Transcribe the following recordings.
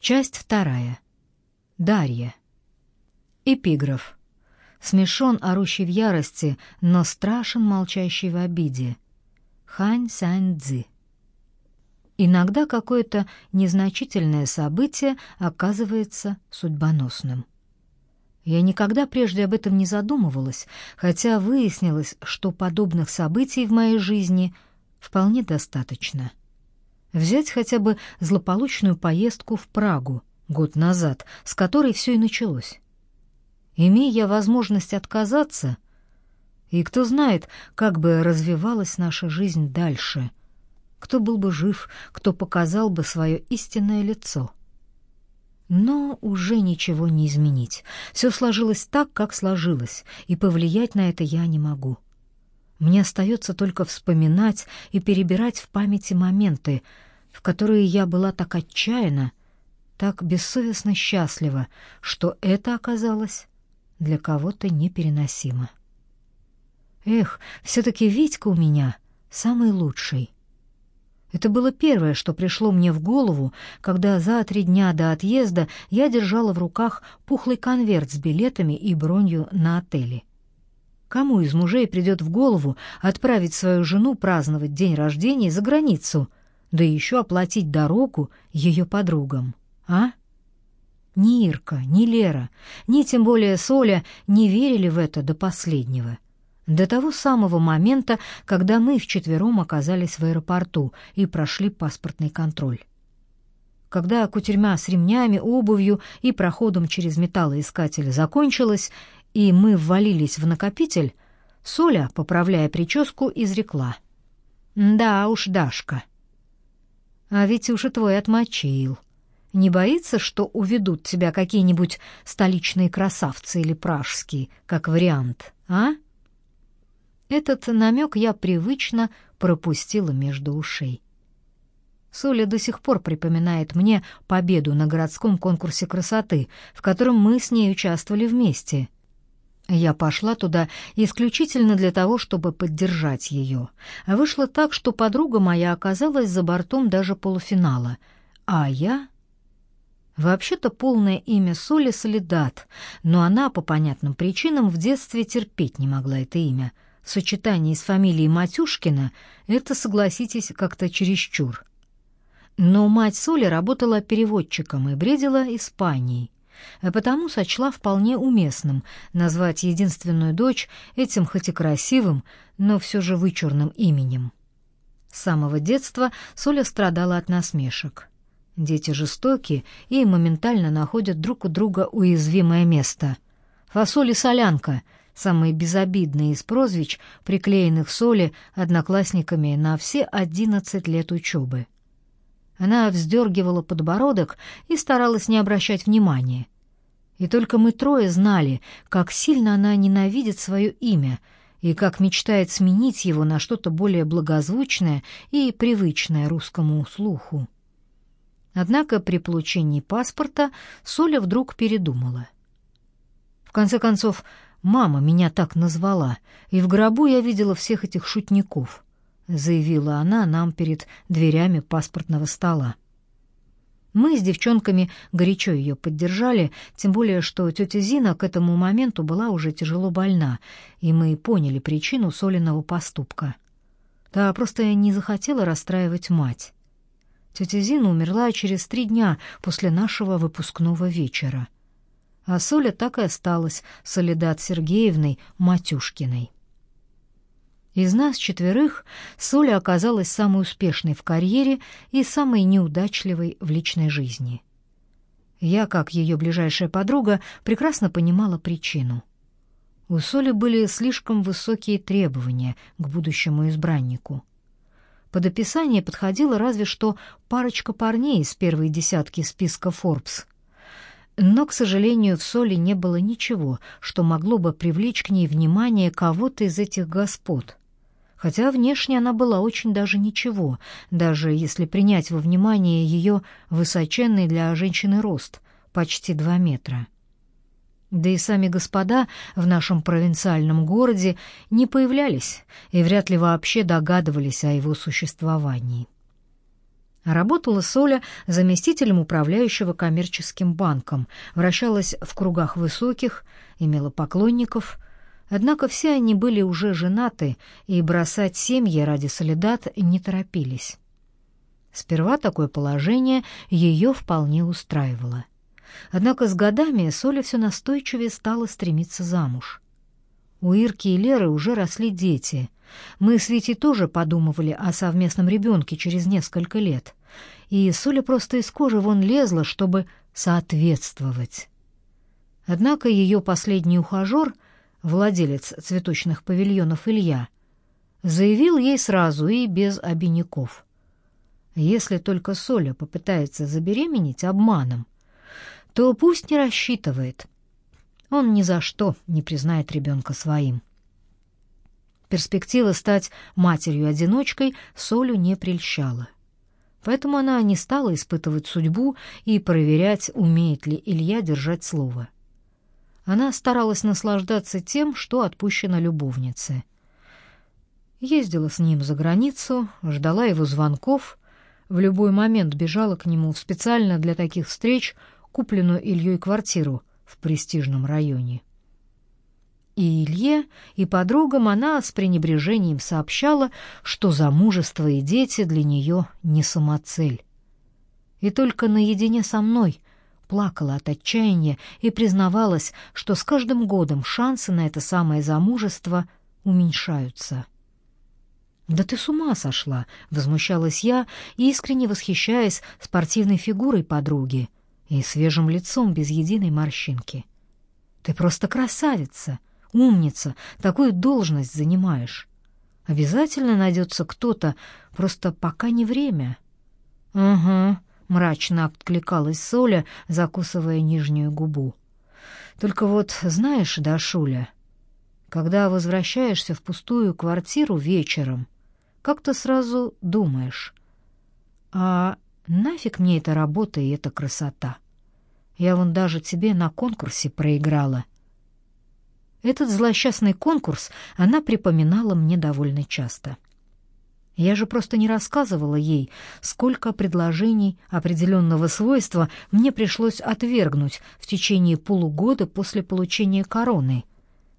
Часть вторая. Дарья. Эпиграф. Смешон, орущий в ярости, но страшен, молчащий в обиде. Хань Сань Цзи. Иногда какое-то незначительное событие оказывается судьбоносным. Я никогда прежде об этом не задумывалась, хотя выяснилось, что подобных событий в моей жизни вполне достаточно. Взять хотя бы злополучную поездку в Прагу год назад, с которой все и началось. Имея возможность отказаться, и кто знает, как бы развивалась наша жизнь дальше, кто был бы жив, кто показал бы свое истинное лицо. Но уже ничего не изменить. Все сложилось так, как сложилось, и повлиять на это я не могу. Мне остается только вспоминать и перебирать в памяти моменты, в которые я была так отчаянна, так бессовестно счастлива, что это оказалось для кого-то непереносимо. Эх, все-таки Витька у меня самый лучший. Это было первое, что пришло мне в голову, когда за три дня до отъезда я держала в руках пухлый конверт с билетами и бронью на отели. Кому из мужей придет в голову отправить свою жену праздновать день рождения за границу, да еще оплатить дорогу ее подругам, а? Ни Ирка, ни Лера, ни тем более Соля не верили в это до последнего. До того самого момента, когда мы вчетвером оказались в аэропорту и прошли паспортный контроль. Когда кутерьма с ремнями, обувью и проходом через металлоискатель закончилась, и мы ввалились в накопитель, Соля, поправляя прическу, изрекла. «Да уж, Дашка, а ведь уже твой отмочил. Не боится, что уведут тебя какие-нибудь столичные красавцы или пражские, как вариант, а?» Этот намек я привычно пропустила между ушей. Соля до сих пор припоминает мне победу на городском конкурсе красоты, в котором мы с ней участвовали вместе — я пошла туда исключительно для того, чтобы поддержать ее. Вышло так, что подруга моя оказалась за бортом даже полуфинала, а я... Вообще-то полное имя Соли Солидат, но она по понятным причинам в детстве терпеть не могла это имя. В сочетании с фамилией Матюшкина это, согласитесь, как-то чересчур. Но мать Соли работала переводчиком и бредила Испанией потому сочла вполне уместным назвать единственную дочь этим хоть и красивым, но все же вычурным именем. С самого детства Соля страдала от насмешек. Дети жестокие и моментально находят друг у друга уязвимое место. Фасоль и солянка — самые безобидные из прозвищ, приклеенных Соли одноклассниками на все одиннадцать лет учебы. Она вздергивала подбородок и старалась не обращать внимания. И только мы трое знали, как сильно она ненавидит свое имя и как мечтает сменить его на что-то более благозвучное и привычное русскому слуху. Однако при получении паспорта Соля вдруг передумала. В конце концов, мама меня так назвала, и в гробу я видела всех этих шутников — заявила она нам перед дверями паспортного стола. Мы с девчонками горячо ее поддержали, тем более что тетя Зина к этому моменту была уже тяжело больна, и мы поняли причину Солиного поступка. Та просто не захотела расстраивать мать. Тетя Зина умерла через три дня после нашего выпускного вечера. А Соля так и осталась Солидат Сергеевной Матюшкиной. Из нас четверых Соля оказалась самой успешной в карьере и самой неудачливой в личной жизни. Я, как ее ближайшая подруга, прекрасно понимала причину. У Соли были слишком высокие требования к будущему избраннику. Под описание подходила разве что парочка парней из первой десятки списка Forbes. Но, к сожалению, в Соли не было ничего, что могло бы привлечь к ней внимание кого-то из этих господ — хотя внешне она была очень даже ничего, даже если принять во внимание ее высоченный для женщины рост, почти два метра. Да и сами господа в нашем провинциальном городе не появлялись и вряд ли вообще догадывались о его существовании. Работала Соля заместителем управляющего коммерческим банком, вращалась в кругах высоких, имела поклонников, однако все они были уже женаты и бросать семьи ради солидат не торопились. Сперва такое положение ее вполне устраивало. Однако с годами Соля все настойчивее стала стремиться замуж. У Ирки и Леры уже росли дети. Мы с Витей тоже подумывали о совместном ребенке через несколько лет. И Соля просто из кожи вон лезла, чтобы соответствовать. Однако ее последний ухажер, владелец цветочных павильонов Илья, заявил ей сразу и без обиняков. Если только Соля попытается забеременеть обманом, то пусть не рассчитывает. Он ни за что не признает ребенка своим. Перспектива стать матерью-одиночкой Солю не прельщала. Поэтому она не стала испытывать судьбу и проверять, умеет ли Илья держать слово. Она старалась наслаждаться тем, что отпущено любовнице. Ездила с ним за границу, ждала его звонков, в любой момент бежала к нему в специально для таких встреч купленную Ильей квартиру в престижном районе. И Илье, и подругам она с пренебрежением сообщала, что замужество и дети для нее не самоцель. И только наедине со мной плакала от отчаяния и признавалась, что с каждым годом шансы на это самое замужество уменьшаются. «Да ты с ума сошла!» — возмущалась я, искренне восхищаясь спортивной фигурой подруги и свежим лицом без единой морщинки. «Ты просто красавица, умница, такую должность занимаешь. Обязательно найдется кто-то, просто пока не время». «Угу», — мрачно откликалась Соля, закусывая нижнюю губу. «Только вот знаешь, Дашуля, когда возвращаешься в пустую квартиру вечером, как-то сразу думаешь, а нафиг мне эта работа и эта красота? Я вон даже тебе на конкурсе проиграла. Этот злосчастный конкурс она припоминала мне довольно часто. Я же просто не рассказывала ей, сколько предложений определенного свойства мне пришлось отвергнуть в течение полугода после получения короны,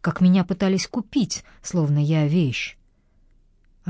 как меня пытались купить, словно я вещь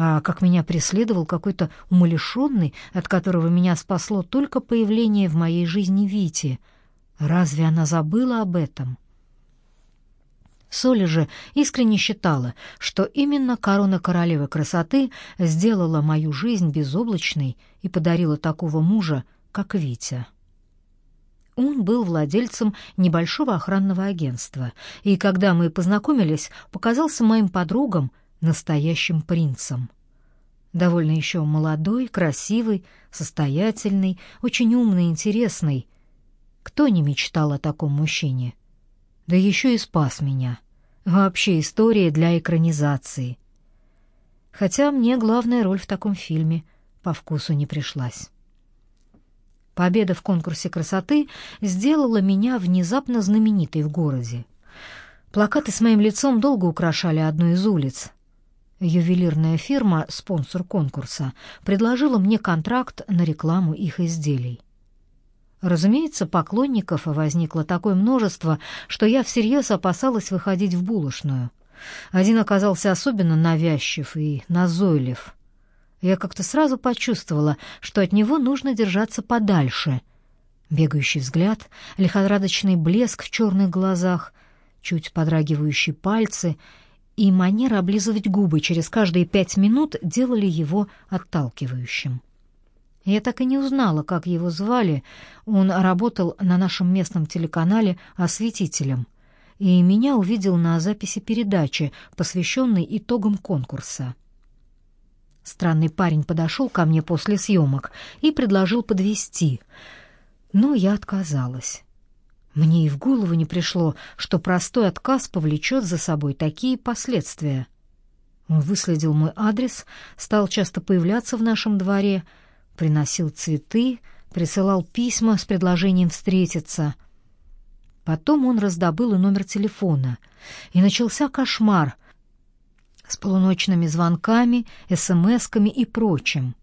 а как меня преследовал какой-то умалишенный, от которого меня спасло только появление в моей жизни Вити. Разве она забыла об этом? Соля же искренне считала, что именно корона королевы красоты сделала мою жизнь безоблачной и подарила такого мужа, как Витя. Он был владельцем небольшого охранного агентства, и когда мы познакомились, показался моим подругам настоящим принцем. Довольно еще молодой, красивый, состоятельный, очень умный, интересный. Кто не мечтал о таком мужчине? Да еще и спас меня. Вообще история для экранизации. Хотя мне главная роль в таком фильме по вкусу не пришлась. Победа в конкурсе красоты сделала меня внезапно знаменитой в городе. Плакаты с моим лицом долго украшали одну из улиц, Ювелирная фирма, спонсор конкурса, предложила мне контракт на рекламу их изделий. Разумеется, поклонников возникло такое множество, что я всерьез опасалась выходить в булочную. Один оказался особенно навязчив и назойлив. Я как-то сразу почувствовала, что от него нужно держаться подальше. Бегающий взгляд, лихорадочный блеск в черных глазах, чуть подрагивающие пальцы — и манера облизывать губы через каждые пять минут делали его отталкивающим. Я так и не узнала, как его звали. Он работал на нашем местном телеканале осветителем, и меня увидел на записи передачи, посвященной итогам конкурса. Странный парень подошел ко мне после съемок и предложил подвести, но я отказалась. Мне и в голову не пришло, что простой отказ повлечет за собой такие последствия. Он выследил мой адрес, стал часто появляться в нашем дворе, приносил цветы, присылал письма с предложением встретиться. Потом он раздобыл и номер телефона, и начался кошмар с полуночными звонками, смсками и прочим.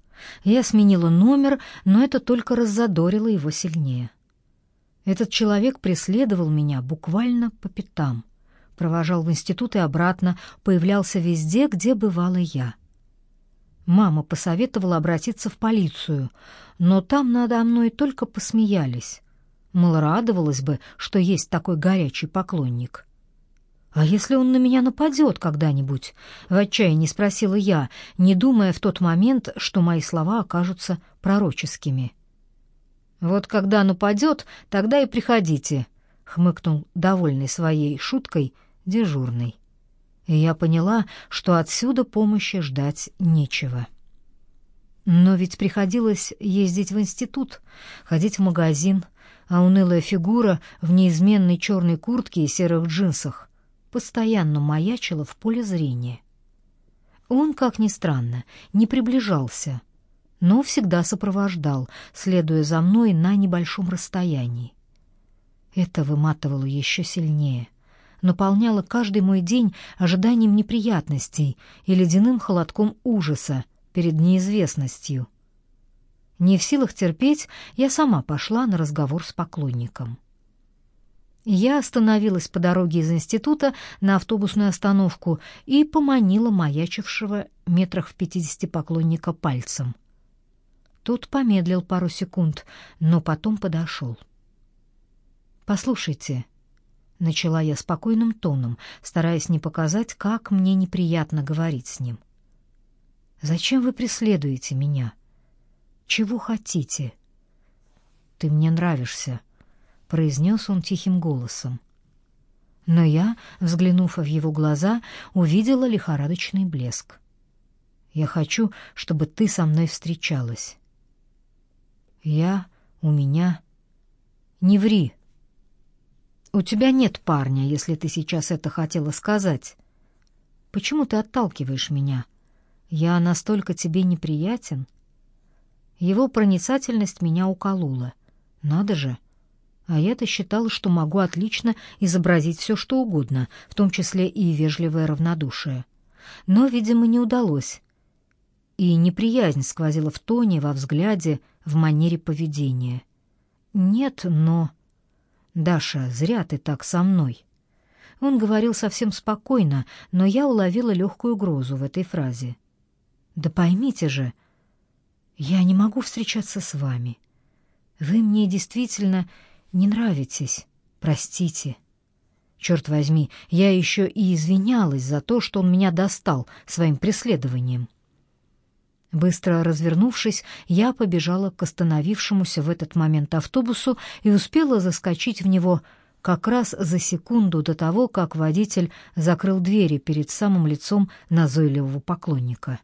Я сменила номер, но это только раззадорило его сильнее. Этот человек преследовал меня буквально по пятам. Провожал в институт и обратно, появлялся везде, где бывала я. Мама посоветовала обратиться в полицию, но там надо мной только посмеялись. Мол, радовалась бы, что есть такой горячий поклонник. «А если он на меня нападет когда-нибудь?» — в отчаянии спросила я, не думая в тот момент, что мои слова окажутся пророческими. «Вот когда нападет, тогда и приходите», — хмыкнул довольный своей шуткой дежурный. И я поняла, что отсюда помощи ждать нечего. Но ведь приходилось ездить в институт, ходить в магазин, а унылая фигура в неизменной черной куртке и серых джинсах постоянно маячила в поле зрения. Он, как ни странно, не приближался — но всегда сопровождал, следуя за мной на небольшом расстоянии. Это выматывало еще сильнее, наполняло каждый мой день ожиданием неприятностей и ледяным холодком ужаса перед неизвестностью. Не в силах терпеть, я сама пошла на разговор с поклонником. Я остановилась по дороге из института на автобусную остановку и поманила маячившего метрах в пятидесяти поклонника пальцем — тот помедлил пару секунд, но потом подошел. «Послушайте», — начала я спокойным тоном, стараясь не показать, как мне неприятно говорить с ним. «Зачем вы преследуете меня? Чего хотите?» «Ты мне нравишься», — произнес он тихим голосом. Но я, взглянув в его глаза, увидела лихорадочный блеск. «Я хочу, чтобы ты со мной встречалась». Я, у меня. Не ври. У тебя нет парня, если ты сейчас это хотела сказать. Почему ты отталкиваешь меня? Я настолько тебе неприятен? Его проницательность меня уколола. Надо же. А я-то считала, что могу отлично изобразить все, что угодно, в том числе и вежливое равнодушие. Но, видимо, не удалось. И неприязнь сквозила в тоне, во взгляде, в манере поведения. «Нет, но...» «Даша, зря ты так со мной». Он говорил совсем спокойно, но я уловила легкую угрозу в этой фразе. «Да поймите же, я не могу встречаться с вами. Вы мне действительно не нравитесь. Простите». Черт возьми, я еще и извинялась за то, что он меня достал своим преследованием. Быстро развернувшись, я побежала к остановившемуся в этот момент автобусу и успела заскочить в него как раз за секунду до того, как водитель закрыл двери перед самым лицом назойливого поклонника.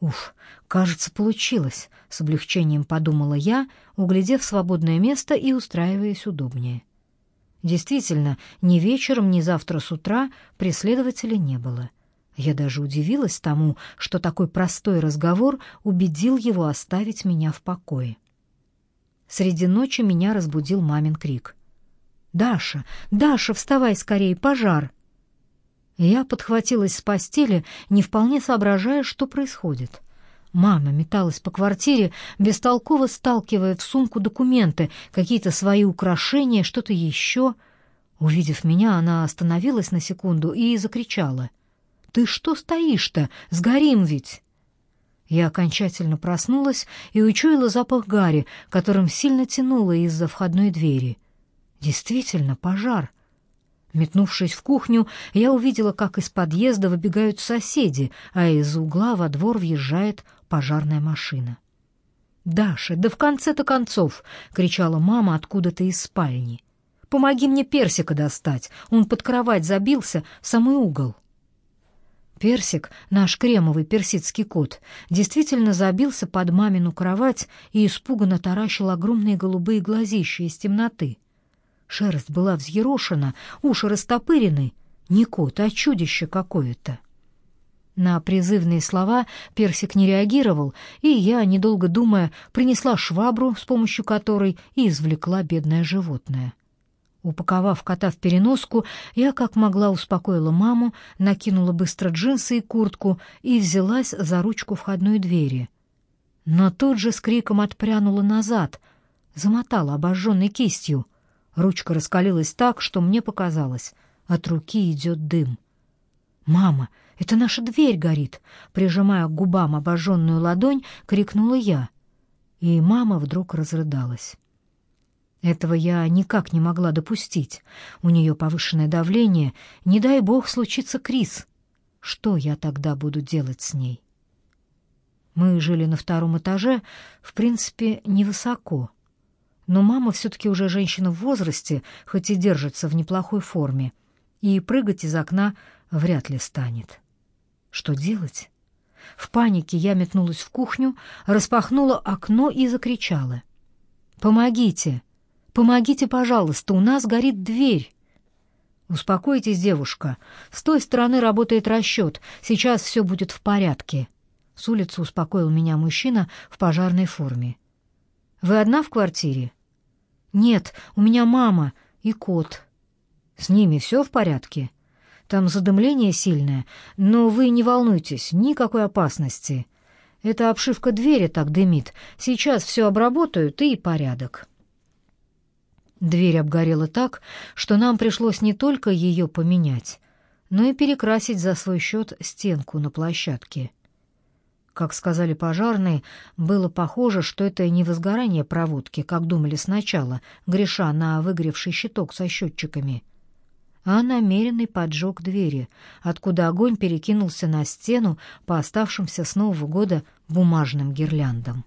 «Уф, кажется, получилось», — с облегчением подумала я, углядев свободное место и устраиваясь удобнее. Действительно, ни вечером, ни завтра с утра преследователя не было. Я даже удивилась тому, что такой простой разговор убедил его оставить меня в покое. Среди ночи меня разбудил мамин крик. «Даша! Даша, вставай скорее, пожар!» Я подхватилась с постели, не вполне соображая, что происходит. Мама металась по квартире, бестолково сталкивая в сумку документы, какие-то свои украшения, что-то еще. Увидев меня, она остановилась на секунду и закричала. Ты что стоишь-то? Сгорим ведь!» Я окончательно проснулась и учуяла запах гари, которым сильно тянуло из-за входной двери. Действительно, пожар. Метнувшись в кухню, я увидела, как из подъезда выбегают соседи, а из угла во двор въезжает пожарная машина. «Даша, да в конце-то концов!» — кричала мама откуда-то из спальни. «Помоги мне персика достать, он под кровать забился в самый угол». Персик, наш кремовый персидский кот, действительно забился под мамину кровать и испуганно таращил огромные голубые глазища из темноты. Шерсть была взъерошена, уши растопырены. Не кот, а чудище какое-то. На призывные слова Персик не реагировал, и я, недолго думая, принесла швабру, с помощью которой и извлекла бедное животное. Упаковав кота в переноску, я как могла успокоила маму, накинула быстро джинсы и куртку и взялась за ручку входной двери. но тут же с криком отпрянула назад, замотала обожженной кистью. Ручка раскалилась так, что мне показалось, от руки идет дым. «Мама, это наша дверь горит!» Прижимая к губам обожженную ладонь, крикнула я. И мама вдруг разрыдалась. Этого я никак не могла допустить. У нее повышенное давление. Не дай бог случится Крис. Что я тогда буду делать с ней? Мы жили на втором этаже, в принципе, невысоко. Но мама все-таки уже женщина в возрасте, хоть и держится в неплохой форме, и прыгать из окна вряд ли станет. Что делать? В панике я метнулась в кухню, распахнула окно и закричала. «Помогите! Помогите, пожалуйста, у нас горит дверь!» «Успокойтесь, девушка. С той стороны работает расчет. Сейчас все будет в порядке». С улицы успокоил меня мужчина в пожарной форме. «Вы одна в квартире?» «Нет, у меня мама и кот». «С ними все в порядке?» Там задымление сильное, но вы не волнуйтесь, никакой опасности. Это обшивка двери так дымит. Сейчас все обработают и порядок. Дверь обгорела так, что нам пришлось не только ее поменять, но и перекрасить за свой счет стенку на площадке. Как сказали пожарные, было похоже, что это не возгорание проводки, как думали сначала, греша на выгоревший щиток со счетчиками — а намеренный поджог двери, откуда огонь перекинулся на стену по оставшимся с Нового года бумажным гирляндам.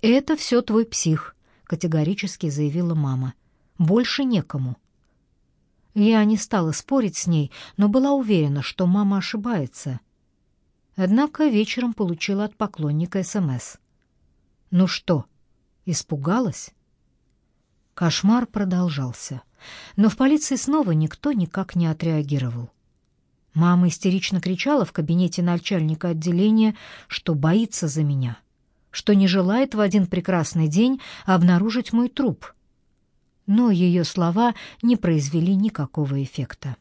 «Это все твой псих», — категорически заявила мама. «Больше некому». Я не стала спорить с ней, но была уверена, что мама ошибается. Однако вечером получила от поклонника СМС. «Ну что, испугалась?» Кошмар продолжался но в полиции снова никто никак не отреагировал. Мама истерично кричала в кабинете начальника отделения, что боится за меня, что не желает в один прекрасный день обнаружить мой труп. Но ее слова не произвели никакого эффекта.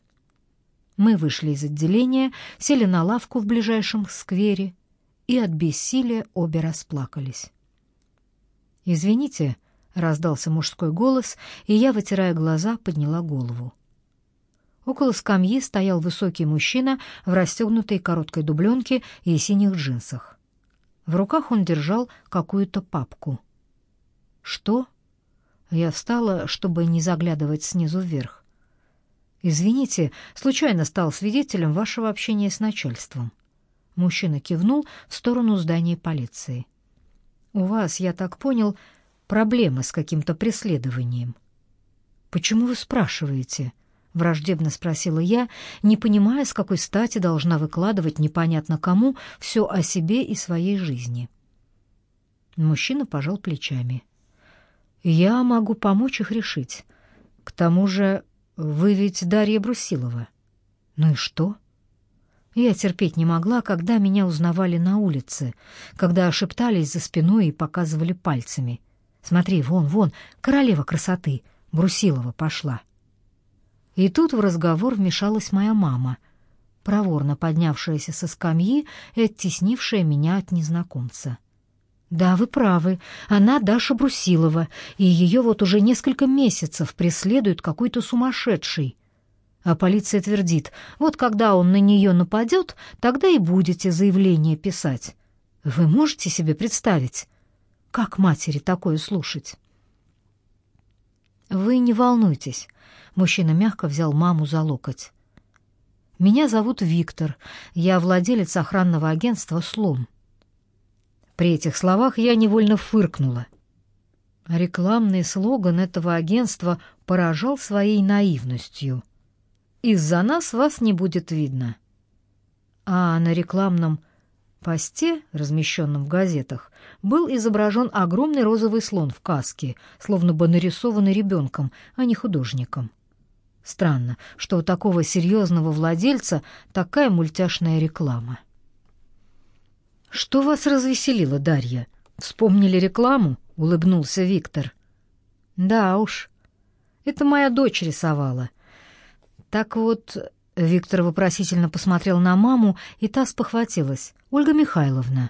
Мы вышли из отделения, сели на лавку в ближайшем сквере, и от бессилия обе расплакались. «Извините», раздался мужской голос, и я, вытирая глаза, подняла голову. Около скамьи стоял высокий мужчина в расстегнутой короткой дубленке и синих джинсах. В руках он держал какую-то папку. «Что?» Я встала, чтобы не заглядывать снизу вверх. «Извините, случайно стал свидетелем вашего общения с начальством». Мужчина кивнул в сторону здания полиции. «У вас, я так понял, проблемы с каким-то преследованием. Почему вы спрашиваете? Враждебно спросила я, не понимая, с какой стати должна выкладывать непонятно кому все о себе и своей жизни. Мужчина пожал плечами. Я могу помочь их решить. К тому же, вы ведь Дарья Брусилова. Ну и что? Я терпеть не могла, когда меня узнавали на улице, когда шептались за спиной и показывали пальцами — Смотри, вон, вон, королева красоты, Брусилова пошла. И тут в разговор вмешалась моя мама, проворно поднявшаяся со скамьи и оттеснившая меня от незнакомца. «Да, вы правы, она Даша Брусилова, и ее вот уже несколько месяцев преследует какой-то сумасшедший». А полиция твердит, вот когда он на нее нападет, тогда и будете заявление писать. Вы можете себе представить? Как матери такое слушать? Вы не волнуйтесь. Мужчина мягко взял маму за локоть. Меня зовут Виктор. Я владелец охранного агентства Слом. При этих словах я невольно фыркнула. Рекламный слоган этого агентства поражал своей наивностью. Из-за нас вас не будет видно. А на рекламном посте, размещенном в газетах, был изображен огромный розовый слон в каске, словно бы нарисованный ребенком, а не художником. Странно, что у такого серьезного владельца такая мультяшная реклама. «Что вас развеселило, Дарья? Вспомнили рекламу?» — улыбнулся Виктор. «Да уж, это моя дочь рисовала. Так вот, Виктор вопросительно посмотрел на маму, и та спохватилась. «Ольга Михайловна,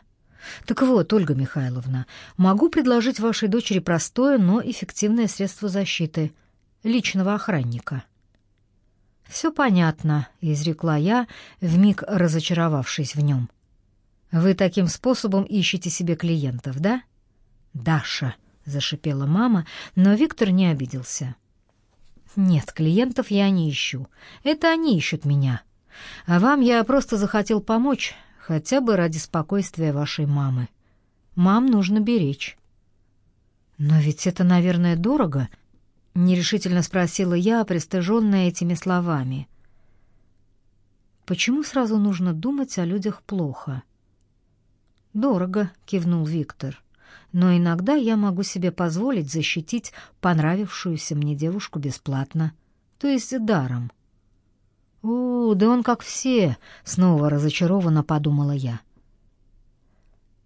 Так вот, Ольга Михайловна, могу предложить вашей дочери простое, но эффективное средство защиты — личного охранника. «Все понятно», — изрекла я, вмиг разочаровавшись в нем. «Вы таким способом ищете себе клиентов, да?» «Даша», — зашипела мама, но Виктор не обиделся. «Нет, клиентов я не ищу. Это они ищут меня. А вам я просто захотел помочь, хотя бы ради спокойствия вашей мамы. Мам нужно беречь». «Но ведь это, наверное, дорого», — нерешительно спросила я, пристыженная этими словами. «Почему сразу нужно думать о людях плохо?» «Дорого», — кивнул Виктор но иногда я могу себе позволить защитить понравившуюся мне девушку бесплатно, то есть даром. «У, да он как все!» — снова разочарованно подумала я.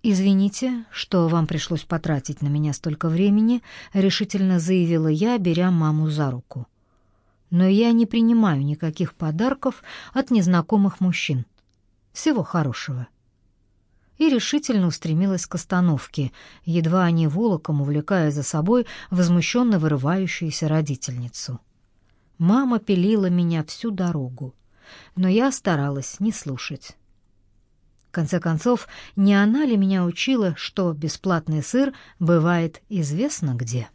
«Извините, что вам пришлось потратить на меня столько времени», — решительно заявила я, беря маму за руку. «Но я не принимаю никаких подарков от незнакомых мужчин. Всего хорошего» и решительно устремилась к остановке, едва они волоком увлекая за собой возмущенно вырывающуюся родительницу. Мама пилила меня всю дорогу, но я старалась не слушать. В конце концов, не она ли меня учила, что бесплатный сыр бывает известно где?»